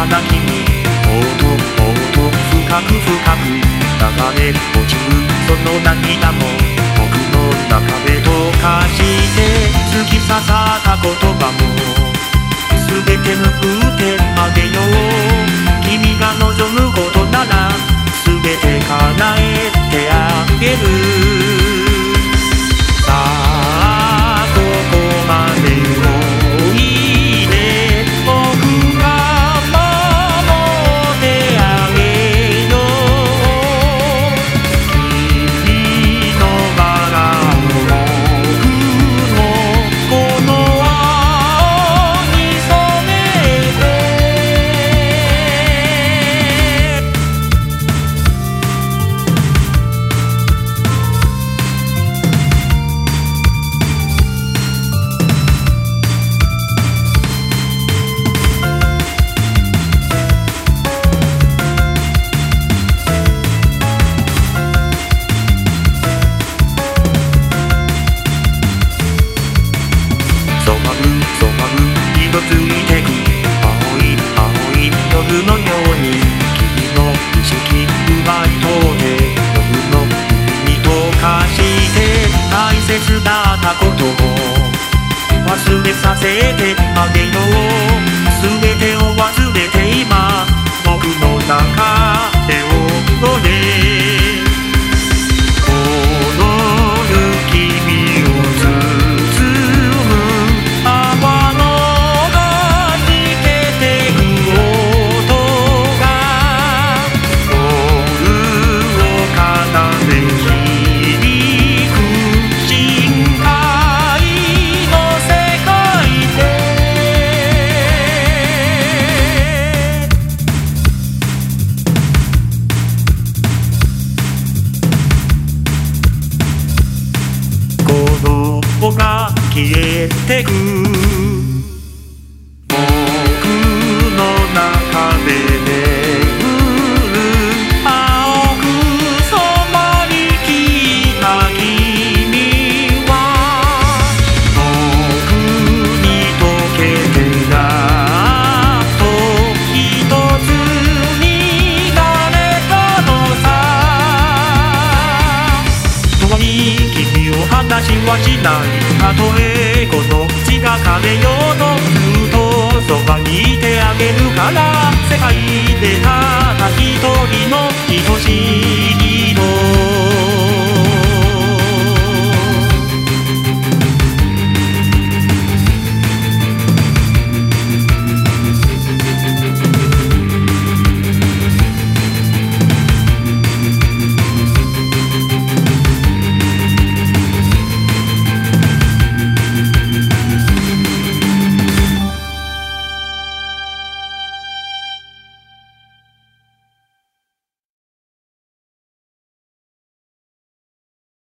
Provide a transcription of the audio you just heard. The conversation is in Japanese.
ただ君もっともっと深く深く流れ落ちるその涙も僕の中で溶かして突き刺さった言葉も全て拭ってのように君の意識奪い取って夜の海に溶かして大切だったことを忘れさせてあげよう。が消えてく。話はしない。たとえこの地が枯れようとずっとそばにいてあげるから世界でただ一人の愛しい